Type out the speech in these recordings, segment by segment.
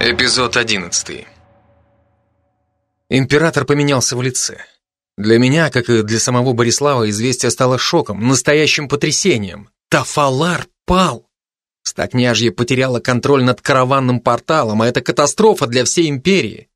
Эпизод 11. Император поменялся в лице. Для меня, как и для самого Борислава, известие стало шоком, настоящим потрясением. Тафалар пал! Стокняжье потеряло контроль над караванным порталом, а это катастрофа для всей империи.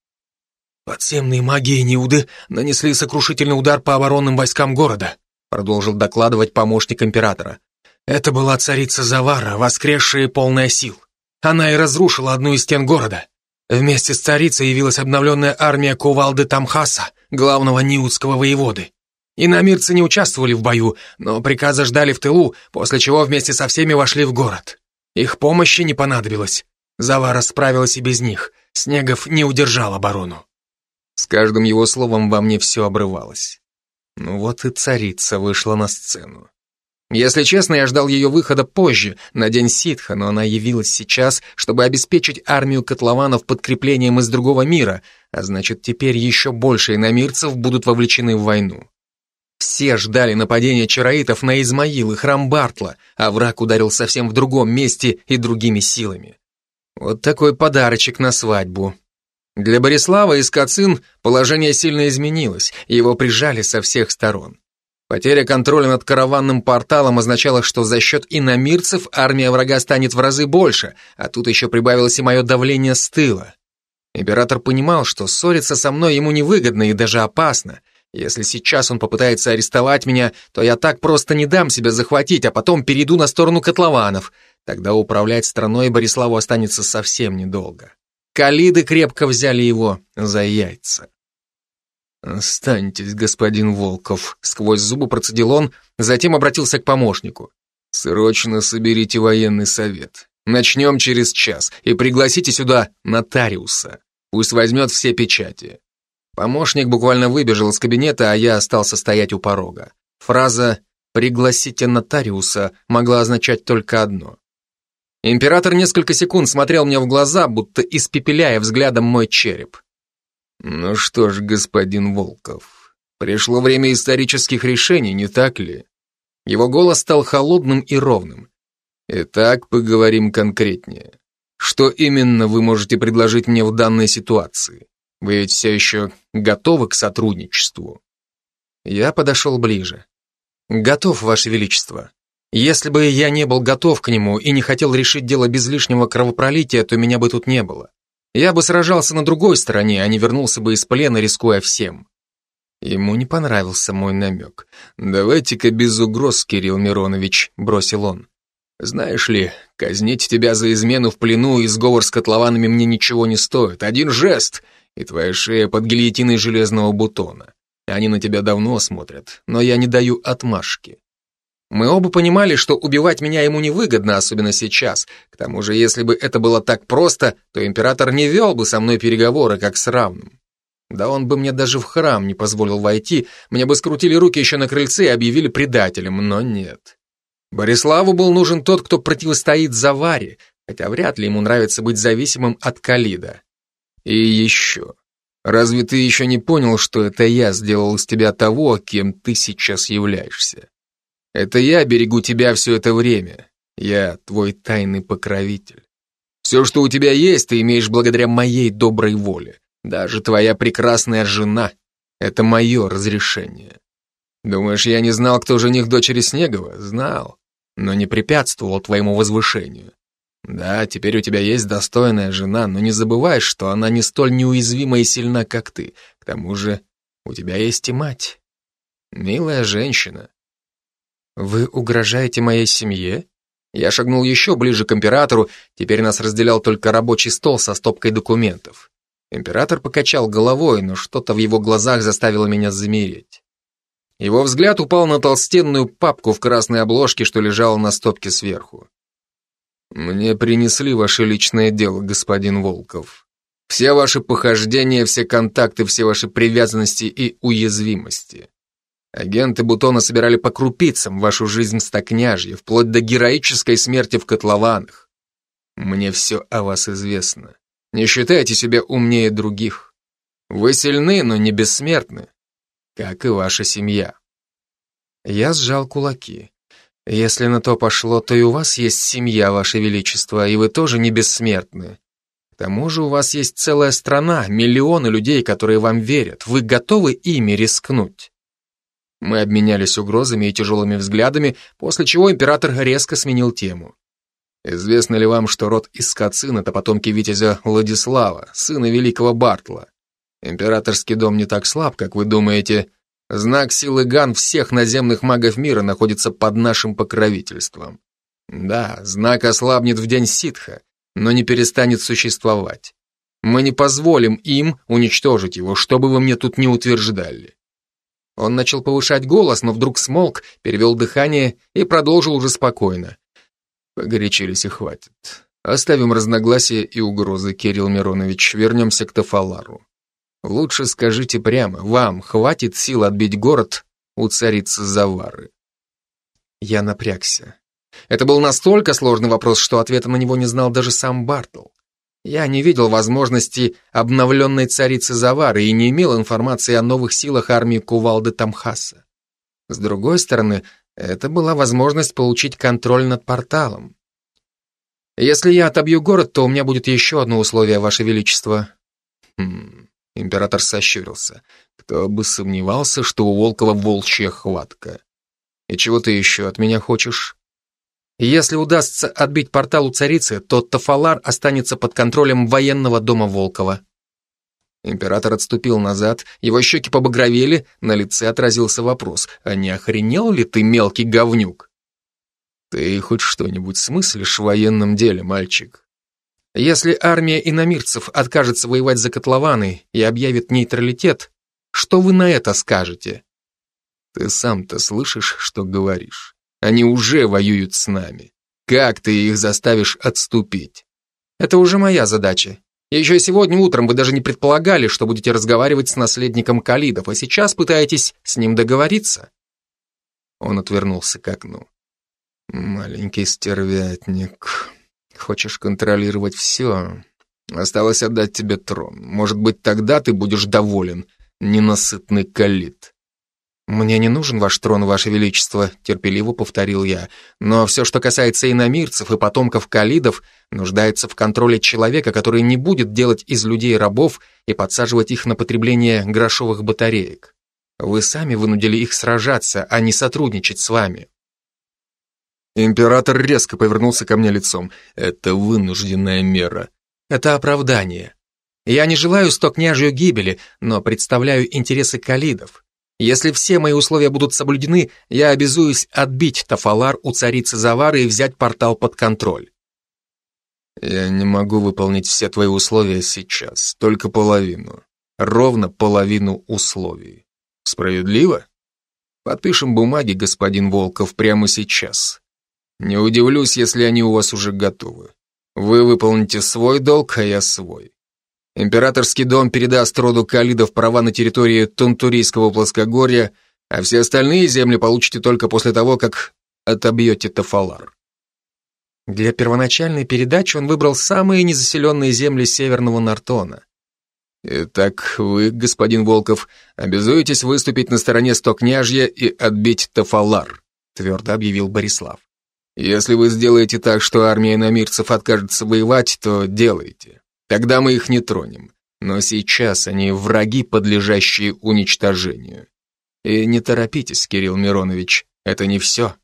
Подземные маги и Неуды нанесли сокрушительный удар по оборонным войскам города, продолжил докладывать помощник императора. Это была царица Завара, воскресшая и полная сил. Она и разрушила одну из стен города. Вместе с царицей явилась обновленная армия Кувалды Тамхаса, главного ниутского воеводы. Иномирцы не участвовали в бою, но приказа ждали в тылу, после чего вместе со всеми вошли в город. Их помощи не понадобилось. Завара справилась и без них. Снегов не удержал оборону. С каждым его словом во мне все обрывалось. Ну вот и царица вышла на сцену. Если честно, я ждал ее выхода позже, на день ситха, но она явилась сейчас, чтобы обеспечить армию котлованов подкреплением из другого мира, а значит, теперь еще больше иномирцев будут вовлечены в войну. Все ждали нападения чароитов на Измаил и храм Бартла, а враг ударил совсем в другом месте и другими силами. Вот такой подарочек на свадьбу. Для Борислава из Кацин положение сильно изменилось, его прижали со всех сторон. Потеря контроля над караванным порталом означала, что за счет иномирцев армия врага станет в разы больше, а тут еще прибавилось и мое давление с тыла. Император понимал, что ссориться со мной ему невыгодно и даже опасно. Если сейчас он попытается арестовать меня, то я так просто не дам себя захватить, а потом перейду на сторону котлованов. Тогда управлять страной Бориславу останется совсем недолго. Калиды крепко взяли его за яйца. «Останьтесь, господин Волков», — сквозь зубы процедил он, затем обратился к помощнику. «Срочно соберите военный совет. Начнем через час и пригласите сюда нотариуса. Пусть возьмет все печати». Помощник буквально выбежал из кабинета, а я остался стоять у порога. Фраза «пригласите нотариуса» могла означать только одно. Император несколько секунд смотрел мне в глаза, будто испепеляя взглядом мой череп. Ну что ж, господин Волков, пришло время исторических решений, не так ли? Его голос стал холодным и ровным. Итак, поговорим конкретнее. Что именно вы можете предложить мне в данной ситуации? Вы ведь все еще готовы к сотрудничеству? Я подошел ближе. Готов, Ваше Величество. Если бы я не был готов к нему и не хотел решить дело без лишнего кровопролития, то меня бы тут не было. Я бы сражался на другой стороне, а не вернулся бы из плена, рискуя всем. Ему не понравился мой намек. «Давайте-ка без угроз, Кирилл Миронович», — бросил он. «Знаешь ли, казнить тебя за измену в плену и сговор с котлованами мне ничего не стоит. Один жест, и твоя шея под гильотиной железного бутона. Они на тебя давно смотрят, но я не даю отмашки. Мы оба понимали, что убивать меня ему невыгодно, особенно сейчас. К тому же, если бы это было так просто, то император не вел бы со мной переговоры, как с равным. Да он бы мне даже в храм не позволил войти, мне бы скрутили руки еще на крыльце и объявили предателем, но нет. Бориславу был нужен тот, кто противостоит Заваре, хотя вряд ли ему нравится быть зависимым от Калида. И еще. Разве ты еще не понял, что это я сделал из тебя того, кем ты сейчас являешься? Это я берегу тебя все это время. Я твой тайный покровитель. Все, что у тебя есть, ты имеешь благодаря моей доброй воле. Даже твоя прекрасная жена — это мое разрешение. Думаешь, я не знал, кто жених дочери Снегова? Знал, но не препятствовал твоему возвышению. Да, теперь у тебя есть достойная жена, но не забывай, что она не столь неуязвима и сильна, как ты. К тому же у тебя есть и мать. Милая женщина, «Вы угрожаете моей семье?» Я шагнул еще ближе к императору, теперь нас разделял только рабочий стол со стопкой документов. Император покачал головой, но что-то в его глазах заставило меня замереть. Его взгляд упал на толстенную папку в красной обложке, что лежала на стопке сверху. «Мне принесли ваше личное дело, господин Волков. Все ваши похождения, все контакты, все ваши привязанности и уязвимости. Агенты Бутона собирали по крупицам вашу жизнь стокняжья, вплоть до героической смерти в котлованах. Мне все о вас известно. Не считайте себя умнее других. Вы сильны, но не бессмертны, как и ваша семья. Я сжал кулаки. Если на то пошло, то и у вас есть семья, ваше величество, и вы тоже не бессмертны. К тому же у вас есть целая страна, миллионы людей, которые вам верят. Вы готовы ими рискнуть? Мы обменялись угрозами и тяжелыми взглядами, после чего император резко сменил тему. Известно ли вам, что род Искацин — это потомки витязя Владислава, сына великого Бартла? Императорский дом не так слаб, как вы думаете. Знак силы Ган всех наземных магов мира находится под нашим покровительством. Да, знак ослабнет в день ситха, но не перестанет существовать. Мы не позволим им уничтожить его, что бы вы мне тут не утверждали. Он начал повышать голос, но вдруг смолк, перевел дыхание и продолжил уже спокойно. Погорячились и хватит. Оставим разногласия и угрозы, Кирилл Миронович, вернемся к Тафалару. Лучше скажите прямо, вам хватит сил отбить город у царицы Завары? Я напрягся. Это был настолько сложный вопрос, что ответа на него не знал даже сам Бартл. Я не видел возможности обновленной царицы Завары и не имел информации о новых силах армии Кувалды Тамхаса. С другой стороны, это была возможность получить контроль над порталом. Если я отобью город, то у меня будет еще одно условие, Ваше Величество. Хм, император сощурился. Кто бы сомневался, что у Волкова волчья хватка. И чего ты еще от меня хочешь? Если удастся отбить портал у царицы, то Тафалар останется под контролем военного дома Волкова. Император отступил назад, его щеки побагровели, на лице отразился вопрос, а не охренел ли ты, мелкий говнюк? Ты хоть что-нибудь смыслишь в военном деле, мальчик? Если армия иномирцев откажется воевать за котлованы и объявит нейтралитет, что вы на это скажете? Ты сам-то слышишь, что говоришь? Они уже воюют с нами. Как ты их заставишь отступить? Это уже моя задача. Еще сегодня утром вы даже не предполагали, что будете разговаривать с наследником Калидов, а сейчас пытаетесь с ним договориться. Он отвернулся к окну. Маленький стервятник. Хочешь контролировать все? Осталось отдать тебе трон. Может быть, тогда ты будешь доволен, ненасытный Калид. «Мне не нужен ваш трон, ваше величество», — терпеливо повторил я. «Но все, что касается иномирцев и потомков калидов, нуждается в контроле человека, который не будет делать из людей рабов и подсаживать их на потребление грошовых батареек. Вы сами вынудили их сражаться, а не сотрудничать с вами». Император резко повернулся ко мне лицом. «Это вынужденная мера. Это оправдание. Я не желаю стокняжью гибели, но представляю интересы калидов. Если все мои условия будут соблюдены, я обязуюсь отбить Тафалар у царицы Завары и взять портал под контроль. Я не могу выполнить все твои условия сейчас, только половину. Ровно половину условий. Справедливо? Подпишем бумаги, господин Волков, прямо сейчас. Не удивлюсь, если они у вас уже готовы. Вы выполните свой долг, а я свой. Императорский дом передаст роду Калидов права на территории Тунтурийского плоскогорья, а все остальные земли получите только после того, как отобьете Тафалар. Для первоначальной передачи он выбрал самые незаселенные земли Северного Нартона. Итак, вы, господин Волков, обязуетесь выступить на стороне Стокняжья и отбить Тафалар, твердо объявил Борислав. Если вы сделаете так, что армия намирцев откажется воевать, то делайте. Тогда мы их не тронем. Но сейчас они враги, подлежащие уничтожению. И не торопитесь, Кирилл Миронович, это не все.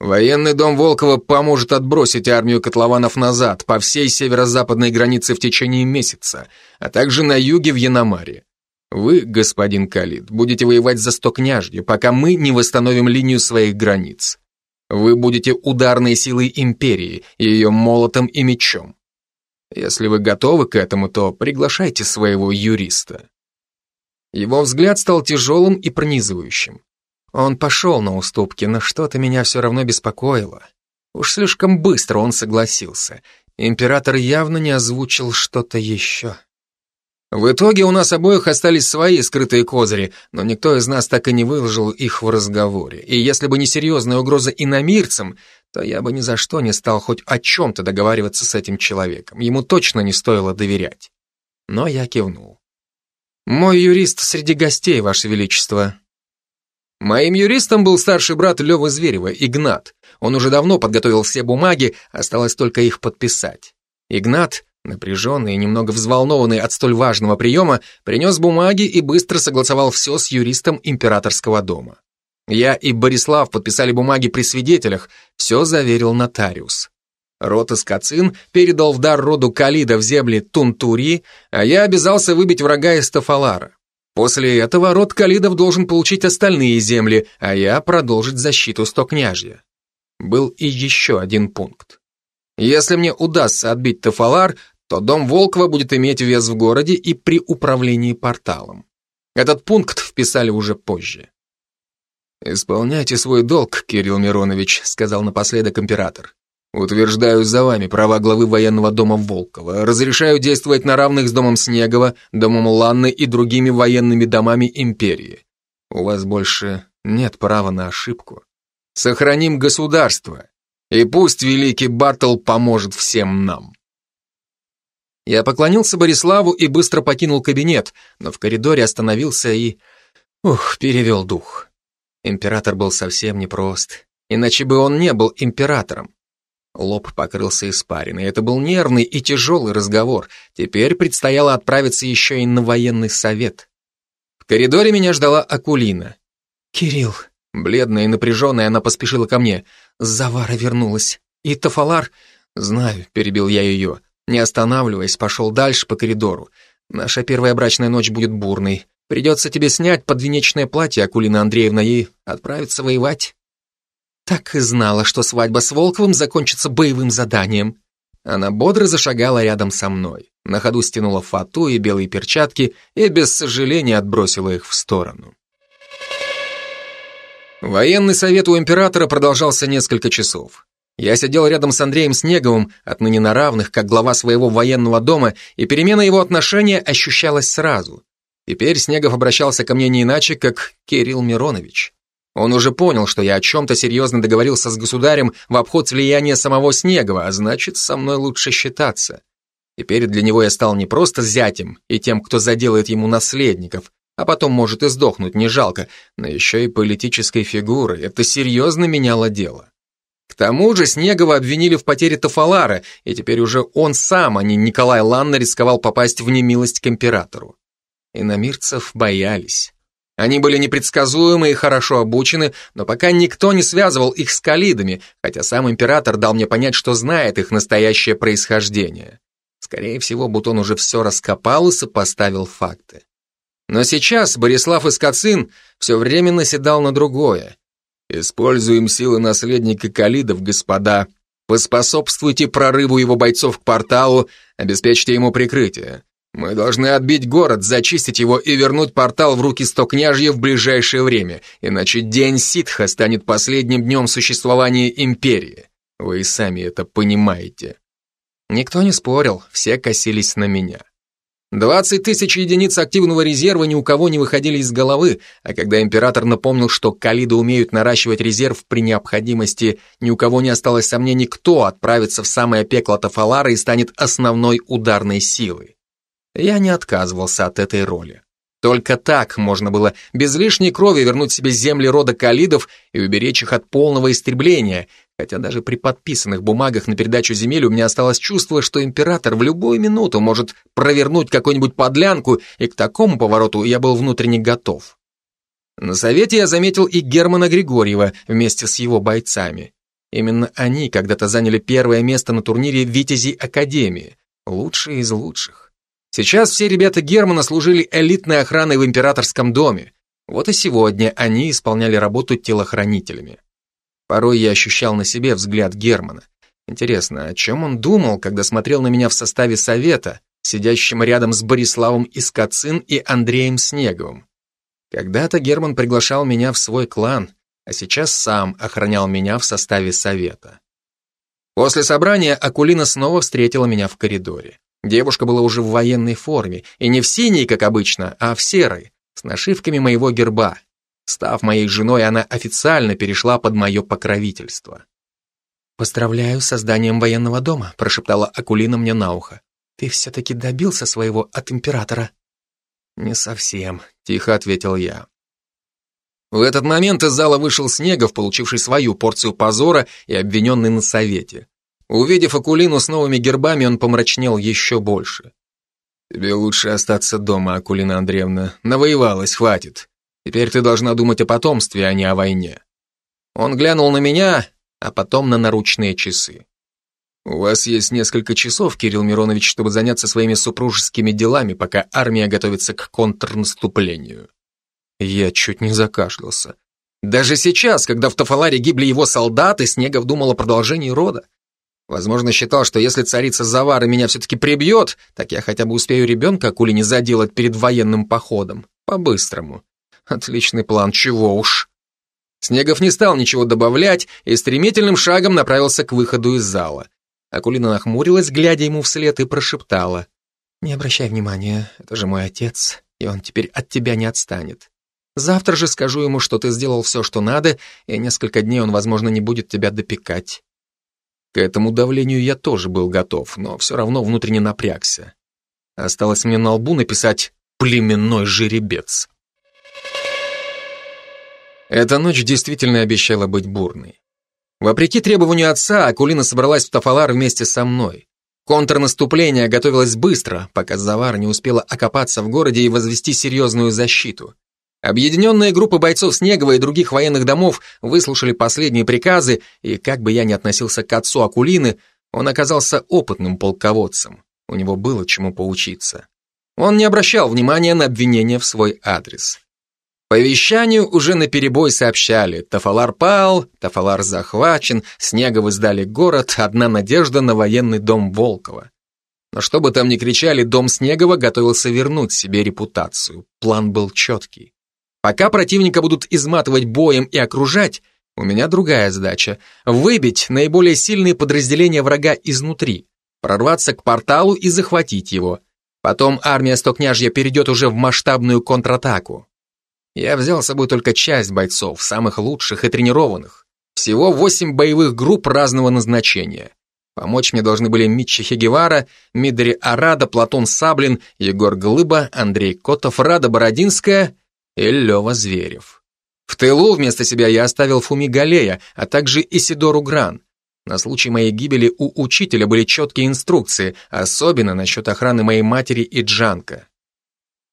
Военный дом Волкова поможет отбросить армию котлованов назад по всей северо-западной границе в течение месяца, а также на юге в Яномаре. Вы, господин Калит, будете воевать за Стокняжье, пока мы не восстановим линию своих границ. Вы будете ударной силой империи, ее молотом и мечом. Если вы готовы к этому, то приглашайте своего юриста. Его взгляд стал тяжелым и пронизывающим. Он пошел на уступки, но что-то меня все равно беспокоило. Уж слишком быстро он согласился. Император явно не озвучил что-то еще. В итоге у нас обоих остались свои скрытые козыри, но никто из нас так и не выложил их в разговоре. И если бы не серьезная угроза иномирцам, то я бы ни за что не стал хоть о чем-то договариваться с этим человеком. Ему точно не стоило доверять. Но я кивнул. «Мой юрист среди гостей, Ваше Величество». Моим юристом был старший брат Левы Зверева, Игнат. Он уже давно подготовил все бумаги, осталось только их подписать. Игнат напряженный и немного взволнованный от столь важного приема, принес бумаги и быстро согласовал все с юристом императорского дома. Я и Борислав подписали бумаги при свидетелях, все заверил нотариус. Род Искацин передал в дар роду Калида в земли Тунтурии, а я обязался выбить врага из Тафалара. После этого род Калидов должен получить остальные земли, а я продолжить защиту стокняжья. Был и еще один пункт. Если мне удастся отбить Тафалар, то дом Волкова будет иметь вес в городе и при управлении порталом. Этот пункт вписали уже позже. «Исполняйте свой долг, Кирилл Миронович», — сказал напоследок император. «Утверждаю за вами права главы военного дома Волкова. Разрешаю действовать на равных с домом Снегова, домом Ланны и другими военными домами империи. У вас больше нет права на ошибку. Сохраним государство, и пусть великий Бартл поможет всем нам». Я поклонился Бориславу и быстро покинул кабинет, но в коридоре остановился и... Ух, перевел дух. Император был совсем непрост, иначе бы он не был императором. Лоб покрылся испариной. Это был нервный и тяжелый разговор. Теперь предстояло отправиться еще и на военный совет. В коридоре меня ждала Акулина. «Кирилл», бледная и напряженная, она поспешила ко мне. «Завара вернулась. И Тафалар...» «Знаю», — перебил я ее. Не останавливаясь, пошел дальше по коридору. «Наша первая брачная ночь будет бурной. Придется тебе снять подвенечное платье, Акулина Андреевна, и отправиться воевать. Так и знала, что свадьба с Волковым закончится боевым заданием. Она бодро зашагала рядом со мной. На ходу стянула фату и белые перчатки и без сожаления отбросила их в сторону. Военный совет у императора продолжался несколько часов. Я сидел рядом с Андреем Снеговым, отныне на равных, как глава своего военного дома, и перемена его отношения ощущалась сразу. Теперь Снегов обращался ко мне не иначе, как Кирилл Миронович. Он уже понял, что я о чем-то серьезно договорился с государем в обход влияния самого Снегова, а значит, со мной лучше считаться. Теперь для него я стал не просто зятем и тем, кто заделает ему наследников, а потом может и сдохнуть, не жалко, но еще и политической фигурой. Это серьезно меняло дело. К тому же Снегова обвинили в потере Тафалара, и теперь уже он сам, а не Николай Ланна, рисковал попасть в немилость к императору. Иномирцев боялись. Они были непредсказуемы и хорошо обучены, но пока никто не связывал их с калидами, хотя сам император дал мне понять, что знает их настоящее происхождение. Скорее всего, Бутон уже все раскопал и сопоставил факты. Но сейчас Борислав Искацин все время наседал на другое. «Используем силы наследника Калидов, господа. Поспособствуйте прорыву его бойцов к порталу, обеспечьте ему прикрытие. Мы должны отбить город, зачистить его и вернуть портал в руки Стокняжья в ближайшее время, иначе день ситха станет последним днем существования империи. Вы и сами это понимаете. Никто не спорил, все косились на меня. Двадцать тысяч единиц активного резерва ни у кого не выходили из головы, а когда император напомнил, что калиды умеют наращивать резерв при необходимости, ни у кого не осталось сомнений, кто отправится в самое пекло Тафалара и станет основной ударной силой. Я не отказывался от этой роли. Только так можно было без лишней крови вернуть себе земли рода калидов и уберечь их от полного истребления, хотя даже при подписанных бумагах на передачу земель у меня осталось чувство, что император в любую минуту может провернуть какую-нибудь подлянку, и к такому повороту я был внутренне готов. На совете я заметил и Германа Григорьева вместе с его бойцами. Именно они когда-то заняли первое место на турнире «Витязи Академии», лучшие из лучших. Сейчас все ребята Германа служили элитной охраной в императорском доме. Вот и сегодня они исполняли работу телохранителями. Порой я ощущал на себе взгляд Германа. Интересно, о чем он думал, когда смотрел на меня в составе совета, сидящим рядом с Бориславом Искацин и Андреем Снеговым? Когда-то Герман приглашал меня в свой клан, а сейчас сам охранял меня в составе совета. После собрания Акулина снова встретила меня в коридоре. Девушка была уже в военной форме, и не в синей, как обычно, а в серой, с нашивками моего герба. Став моей женой, она официально перешла под мое покровительство. «Поздравляю с созданием военного дома», — прошептала Акулина мне на ухо. «Ты все-таки добился своего от императора?» «Не совсем», — тихо ответил я. В этот момент из зала вышел Снегов, получивший свою порцию позора и обвиненный на совете. Увидев Акулину с новыми гербами, он помрачнел еще больше. «Тебе лучше остаться дома, Акулина Андреевна. Навоевалась, хватит. Теперь ты должна думать о потомстве, а не о войне». Он глянул на меня, а потом на наручные часы. «У вас есть несколько часов, Кирилл Миронович, чтобы заняться своими супружескими делами, пока армия готовится к контрнаступлению». Я чуть не закашлялся. Даже сейчас, когда в Тафаларе гибли его солдаты, Снегов думал о продолжении рода. Возможно, считал, что если царица Завара меня все-таки прибьет, так я хотя бы успею ребенка Акулине заделать перед военным походом. По-быстрому. Отличный план, чего уж. Снегов не стал ничего добавлять и стремительным шагом направился к выходу из зала. Акулина нахмурилась, глядя ему вслед, и прошептала. «Не обращай внимания, это же мой отец, и он теперь от тебя не отстанет. Завтра же скажу ему, что ты сделал все, что надо, и несколько дней он, возможно, не будет тебя допекать. К этому давлению я тоже был готов, но все равно внутренне напрягся. Осталось мне на лбу написать «племенной жеребец». Эта ночь действительно обещала быть бурной. Вопреки требованию отца, Акулина собралась в Тафалар вместе со мной. Контрнаступление готовилось быстро, пока Завар не успела окопаться в городе и возвести серьезную защиту. Объединенная группа бойцов Снегова и других военных домов выслушали последние приказы, и как бы я ни относился к отцу Акулины, он оказался опытным полководцем. У него было чему поучиться. Он не обращал внимания на обвинения в свой адрес. По вещанию уже наперебой сообщали, Тафалар пал, Тафалар захвачен, Снеговы сдали город, одна надежда на военный дом Волкова. Но что бы там ни кричали, дом Снегова готовился вернуть себе репутацию. План был четкий. Пока противника будут изматывать боем и окружать, у меня другая задача — выбить наиболее сильные подразделения врага изнутри, прорваться к порталу и захватить его. Потом армия Стокняжья перейдет уже в масштабную контратаку. Я взял с собой только часть бойцов, самых лучших и тренированных. Всего восемь боевых групп разного назначения. Помочь мне должны были Митчи Хегевара, Мидри Арада, Платон Саблин, Егор Глыба, Андрей Котов, Рада Бородинская и Лева Зверев. В тылу вместо себя я оставил Фуми Галея, а также Исидору Гран. На случай моей гибели у учителя были четкие инструкции, особенно насчет охраны моей матери и Джанка.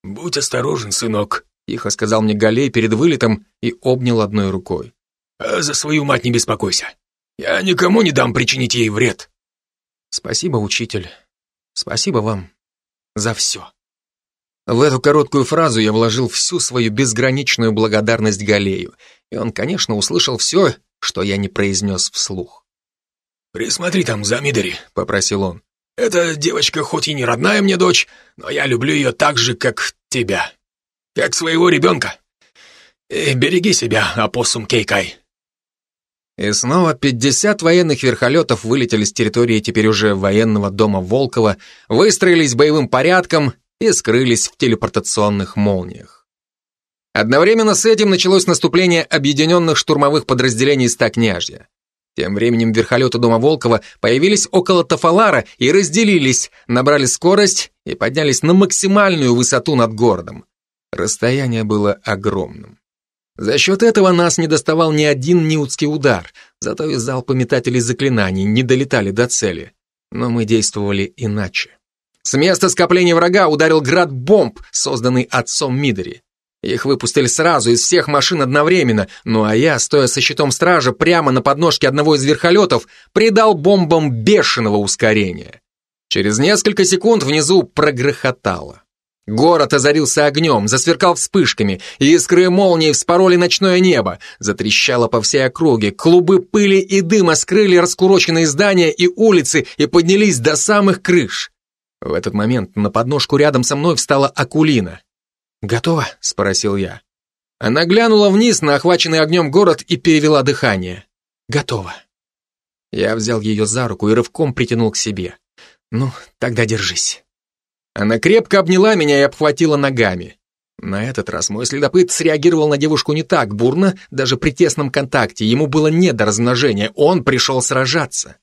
«Будь осторожен, сынок», — тихо сказал мне Галей перед вылетом и обнял одной рукой. «А за свою мать не беспокойся. Я никому не дам причинить ей вред». «Спасибо, учитель. Спасибо вам за все». В эту короткую фразу я вложил всю свою безграничную благодарность Галею, и он, конечно, услышал все, что я не произнес вслух. «Присмотри там за Мидори», — попросил он. «Эта девочка хоть и не родная мне дочь, но я люблю ее так же, как тебя. Как своего ребенка. И береги себя, опоссум Кейкай». И снова 50 военных верхолетов вылетели с территории теперь уже военного дома Волкова, выстроились боевым порядком и скрылись в телепортационных молниях. Одновременно с этим началось наступление объединенных штурмовых подразделений Стокняжья. Тем временем верхолеты Дома Волкова появились около Тафалара и разделились, набрали скорость и поднялись на максимальную высоту над городом. Расстояние было огромным. За счет этого нас не доставал ни один неудский удар, зато из залпа метателей заклинаний не долетали до цели. Но мы действовали иначе. С места скопления врага ударил град бомб, созданный отцом Мидори. Их выпустили сразу из всех машин одновременно, ну а я, стоя со щитом стража прямо на подножке одного из верхолетов, придал бомбам бешеного ускорения. Через несколько секунд внизу прогрохотало. Город озарился огнем, засверкал вспышками, искры и молнии вспороли ночное небо, затрещало по всей округе, клубы пыли и дыма скрыли раскуроченные здания и улицы и поднялись до самых крыш. В этот момент на подножку рядом со мной встала Акулина. «Готово?» — спросил я. Она глянула вниз на охваченный огнем город и перевела дыхание. «Готово». Я взял ее за руку и рывком притянул к себе. «Ну, тогда держись». Она крепко обняла меня и обхватила ногами. На этот раз мой следопыт среагировал на девушку не так бурно, даже при тесном контакте. Ему было не до размножения, он пришел сражаться.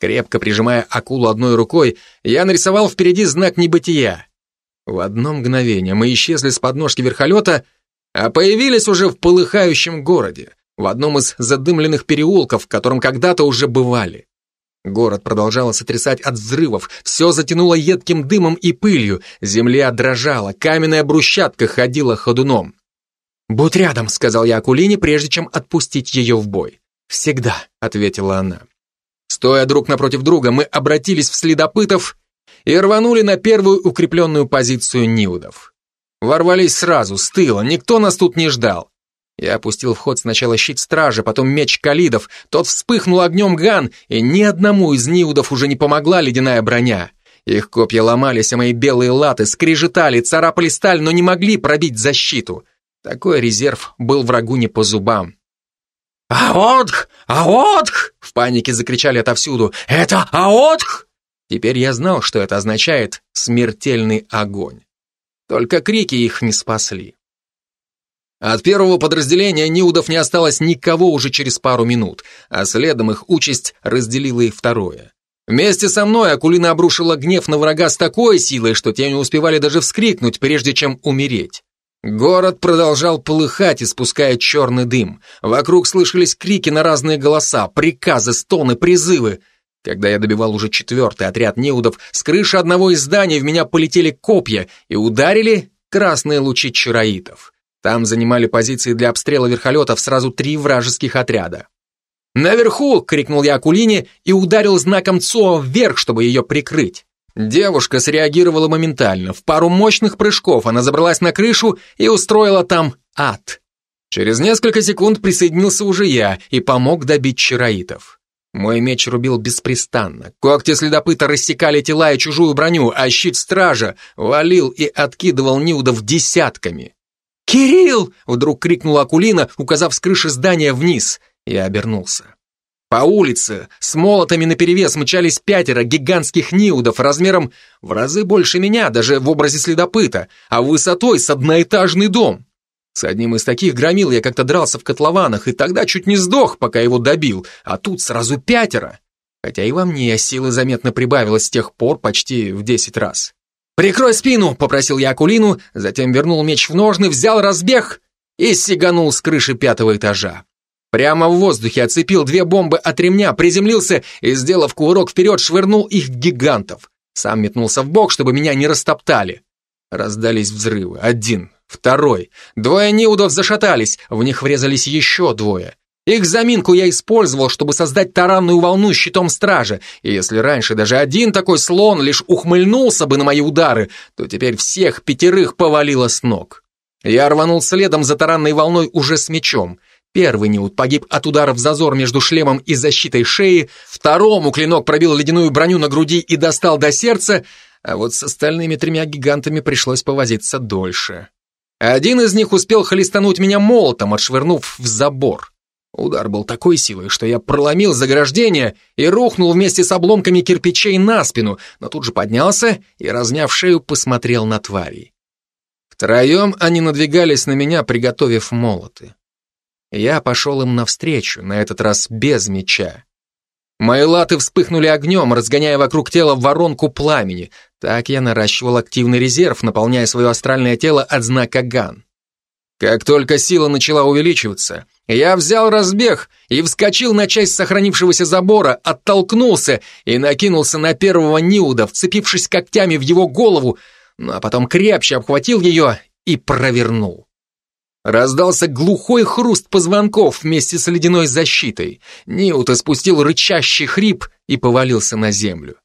Крепко прижимая акулу одной рукой, я нарисовал впереди знак небытия. В одно мгновение мы исчезли с подножки верхолета, а появились уже в полыхающем городе, в одном из задымленных переулков, в котором когда-то уже бывали. Город продолжало сотрясать от взрывов, все затянуло едким дымом и пылью, земля дрожала, каменная брусчатка ходила ходуном. «Будь рядом», — сказал я Акулине, прежде чем отпустить ее в бой. «Всегда», — ответила она. Стоя друг напротив друга, мы обратились в следопытов и рванули на первую укрепленную позицию Ниудов. Ворвались сразу, с тыла, никто нас тут не ждал. Я опустил в ход сначала щит стражи, потом меч калидов, тот вспыхнул огнем ган, и ни одному из Ниудов уже не помогла ледяная броня. Их копья ломались, а мои белые латы скрежетали, царапали сталь, но не могли пробить защиту. Такой резерв был врагу не по зубам. «Аотх! Аотх!» — в панике закричали отовсюду. «Это Аотх!» Теперь я знал, что это означает «смертельный огонь». Только крики их не спасли. От первого подразделения Ниудов не осталось никого уже через пару минут, а следом их участь разделила и второе. Вместе со мной Акулина обрушила гнев на врага с такой силой, что те не успевали даже вскрикнуть, прежде чем умереть. Город продолжал полыхать, испуская черный дым. Вокруг слышались крики на разные голоса, приказы, стоны, призывы. Когда я добивал уже четвертый отряд неудов, с крыши одного из зданий в меня полетели копья и ударили красные лучи чароитов. Там занимали позиции для обстрела верхолетов сразу три вражеских отряда. «Наверху!» — крикнул я Акулине и ударил знаком ЦО вверх, чтобы ее прикрыть. Девушка среагировала моментально. В пару мощных прыжков она забралась на крышу и устроила там ад. Через несколько секунд присоединился уже я и помог добить чароитов. Мой меч рубил беспрестанно. Когти следопыта рассекали тела и чужую броню, а щит стража валил и откидывал Ниудов десятками. «Кирилл!» — вдруг крикнула Акулина, указав с крыши здания вниз. Я обернулся. По улице с молотами наперевес мчались пятеро гигантских ниудов размером в разы больше меня, даже в образе следопыта, а высотой с одноэтажный дом. С одним из таких громил я как-то дрался в котлованах, и тогда чуть не сдох, пока его добил, а тут сразу пятеро. Хотя и во мне силы заметно прибавилось с тех пор почти в десять раз. «Прикрой спину!» — попросил я Акулину, затем вернул меч в ножны, взял разбег и сиганул с крыши пятого этажа. Прямо в воздухе оцепил две бомбы от ремня, приземлился и, сделав кувырок вперед, швырнул их гигантов. Сам метнулся в бок, чтобы меня не растоптали. Раздались взрывы. Один, второй. Двое неудов зашатались, в них врезались еще двое. Их заминку я использовал, чтобы создать таранную волну щитом стража, и если раньше даже один такой слон лишь ухмыльнулся бы на мои удары, то теперь всех пятерых повалило с ног. Я рванул следом за таранной волной уже с мечом. Первый Ньют погиб от удара в зазор между шлемом и защитой шеи, второму клинок пробил ледяную броню на груди и достал до сердца, а вот с остальными тремя гигантами пришлось повозиться дольше. Один из них успел хлестануть меня молотом, отшвырнув в забор. Удар был такой силой, что я проломил заграждение и рухнул вместе с обломками кирпичей на спину, но тут же поднялся и, разняв шею, посмотрел на тварей. Втроем они надвигались на меня, приготовив молоты. Я пошел им навстречу, на этот раз без меча. Мои латы вспыхнули огнем, разгоняя вокруг тела воронку пламени. Так я наращивал активный резерв, наполняя свое астральное тело от знака Ган. Как только сила начала увеличиваться, я взял разбег и вскочил на часть сохранившегося забора, оттолкнулся и накинулся на первого Ниуда, вцепившись когтями в его голову, ну а потом крепче обхватил ее и провернул. Раздался глухой хруст позвонков вместе с ледяной защитой. Ниут испустил рычащий хрип и повалился на землю.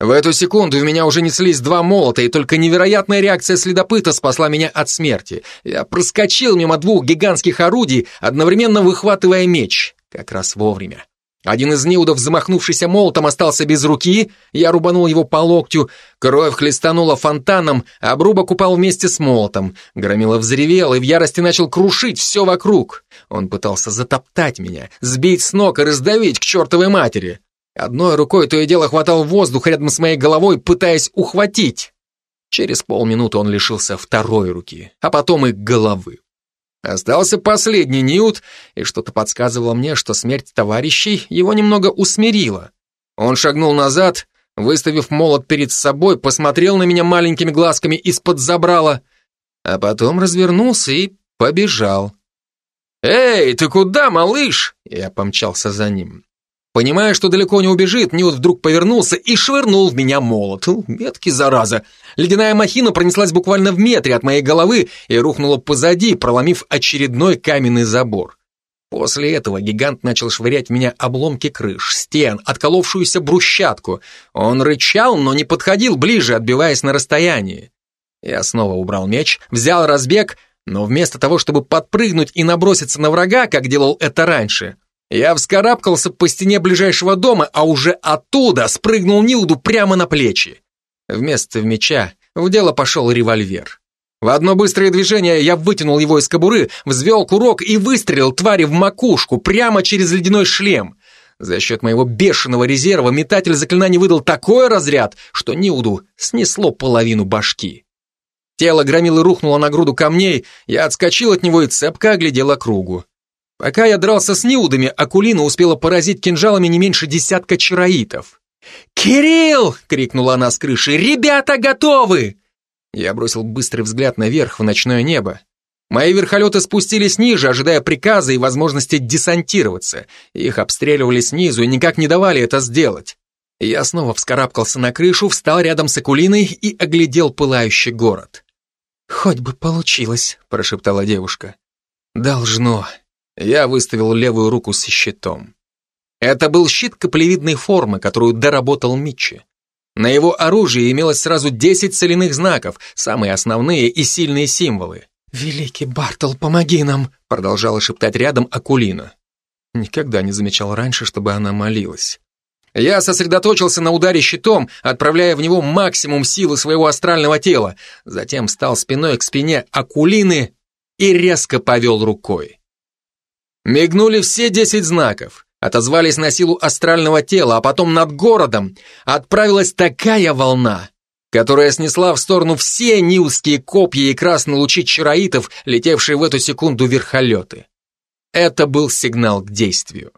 В эту секунду в меня уже неслись два молота, и только невероятная реакция следопыта спасла меня от смерти. Я проскочил мимо двух гигантских орудий, одновременно выхватывая меч. Как раз вовремя. Один из неудов, замахнувшийся молотом, остался без руки, я рубанул его по локтю, кровь хлестанула фонтаном, а обрубок упал вместе с молотом. Громила взревел и в ярости начал крушить все вокруг. Он пытался затоптать меня, сбить с ног и раздавить к чертовой матери. Одной рукой то и дело хватал воздух рядом с моей головой, пытаясь ухватить. Через полминуты он лишился второй руки, а потом и головы. Остался последний Ньют, и что-то подсказывало мне, что смерть товарищей его немного усмирила. Он шагнул назад, выставив молот перед собой, посмотрел на меня маленькими глазками из-под забрала, а потом развернулся и побежал. «Эй, ты куда, малыш?» Я помчался за ним. Понимая, что далеко не убежит, Ньют вдруг повернулся и швырнул в меня молот. Меткий зараза. Ледяная махина пронеслась буквально в метре от моей головы и рухнула позади, проломив очередной каменный забор. После этого гигант начал швырять в меня обломки крыш, стен, отколовшуюся брусчатку. Он рычал, но не подходил ближе, отбиваясь на расстоянии. Я снова убрал меч, взял разбег, но вместо того, чтобы подпрыгнуть и наброситься на врага, как делал это раньше, я вскарабкался по стене ближайшего дома, а уже оттуда спрыгнул Нилду прямо на плечи. Вместо меча в дело пошел револьвер. В одно быстрое движение я вытянул его из кобуры, взвел курок и выстрелил твари в макушку, прямо через ледяной шлем. За счет моего бешеного резерва метатель заклинаний выдал такой разряд, что Нилду снесло половину башки. Тело громилы рухнуло на груду камней, я отскочил от него и цепко оглядел округу. Пока я дрался с Ниудами, Акулина успела поразить кинжалами не меньше десятка чароитов. «Кирилл!» — крикнула она с крыши. «Ребята готовы!» Я бросил быстрый взгляд наверх, в ночное небо. Мои верхолеты спустились ниже, ожидая приказа и возможности десантироваться. Их обстреливали снизу и никак не давали это сделать. Я снова вскарабкался на крышу, встал рядом с Акулиной и оглядел пылающий город. «Хоть бы получилось», — прошептала девушка. «Должно». Я выставил левую руку с щитом. Это был щит каплевидной формы, которую доработал Митчи. На его оружии имелось сразу 10 соляных знаков, самые основные и сильные символы. «Великий Бартл, помоги нам!» продолжала шептать рядом Акулина. Никогда не замечал раньше, чтобы она молилась. Я сосредоточился на ударе щитом, отправляя в него максимум силы своего астрального тела, затем встал спиной к спине Акулины и резко повел рукой. Мигнули все десять знаков, отозвались на силу астрального тела, а потом над городом отправилась такая волна, которая снесла в сторону все нилские копья и красные лучи чароитов, летевшие в эту секунду верхолеты. Это был сигнал к действию.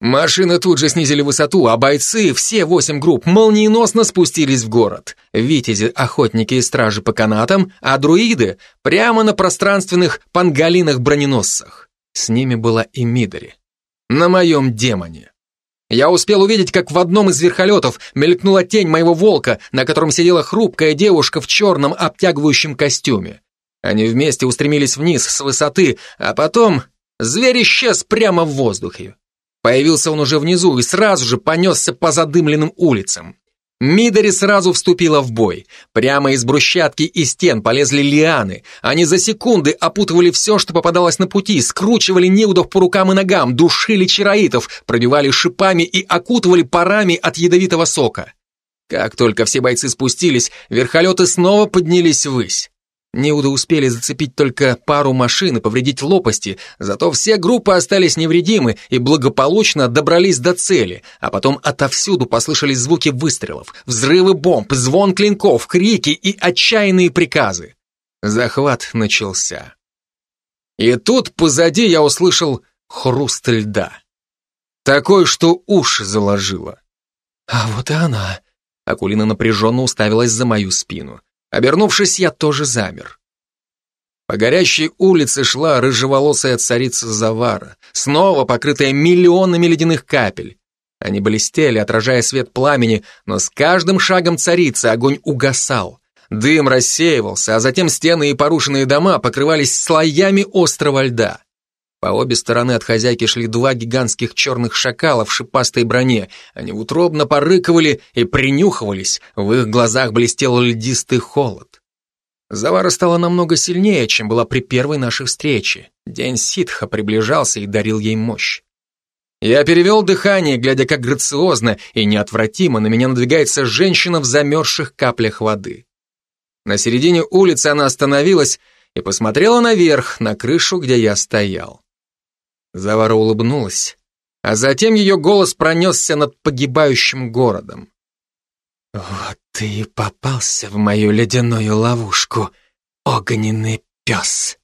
Машины тут же снизили высоту, а бойцы, все восемь групп, молниеносно спустились в город. Витязи, охотники и стражи по канатам, а друиды прямо на пространственных пангалинах-броненосцах. С ними была и Мидори. На моем демоне. Я успел увидеть, как в одном из верхолетов мелькнула тень моего волка, на котором сидела хрупкая девушка в черном обтягивающем костюме. Они вместе устремились вниз с высоты, а потом зверь исчез прямо в воздухе. Появился он уже внизу и сразу же понесся по задымленным улицам. Мидори сразу вступила в бой. Прямо из брусчатки и стен полезли лианы. Они за секунды опутывали все, что попадалось на пути, скручивали неудов по рукам и ногам, душили чароитов, пробивали шипами и окутывали парами от ядовитого сока. Как только все бойцы спустились, верхолеты снова поднялись ввысь. Неуды успели зацепить только пару машин и повредить лопасти, зато все группы остались невредимы и благополучно добрались до цели, а потом отовсюду послышались звуки выстрелов, взрывы бомб, звон клинков, крики и отчаянные приказы. Захват начался. И тут позади я услышал хруст льда. Такой, что уши заложило. А вот и она. Акулина напряженно уставилась за мою спину. Обернувшись, я тоже замер. По горящей улице шла рыжеволосая царица Завара, снова покрытая миллионами ледяных капель. Они блестели, отражая свет пламени, но с каждым шагом царицы огонь угасал. Дым рассеивался, а затем стены и порушенные дома покрывались слоями острого льда. По обе стороны от хозяйки шли два гигантских черных шакала в шипастой броне. Они утробно порыковали и принюхивались, в их глазах блестел льдистый холод. Завара стала намного сильнее, чем была при первой нашей встрече. День ситха приближался и дарил ей мощь. Я перевел дыхание, глядя, как грациозно и неотвратимо на меня надвигается женщина в замерзших каплях воды. На середине улицы она остановилась и посмотрела наверх, на крышу, где я стоял. Завара улыбнулась, а затем ее голос пронесся над погибающим городом. «Вот ты и попался в мою ледяную ловушку, огненный пес!»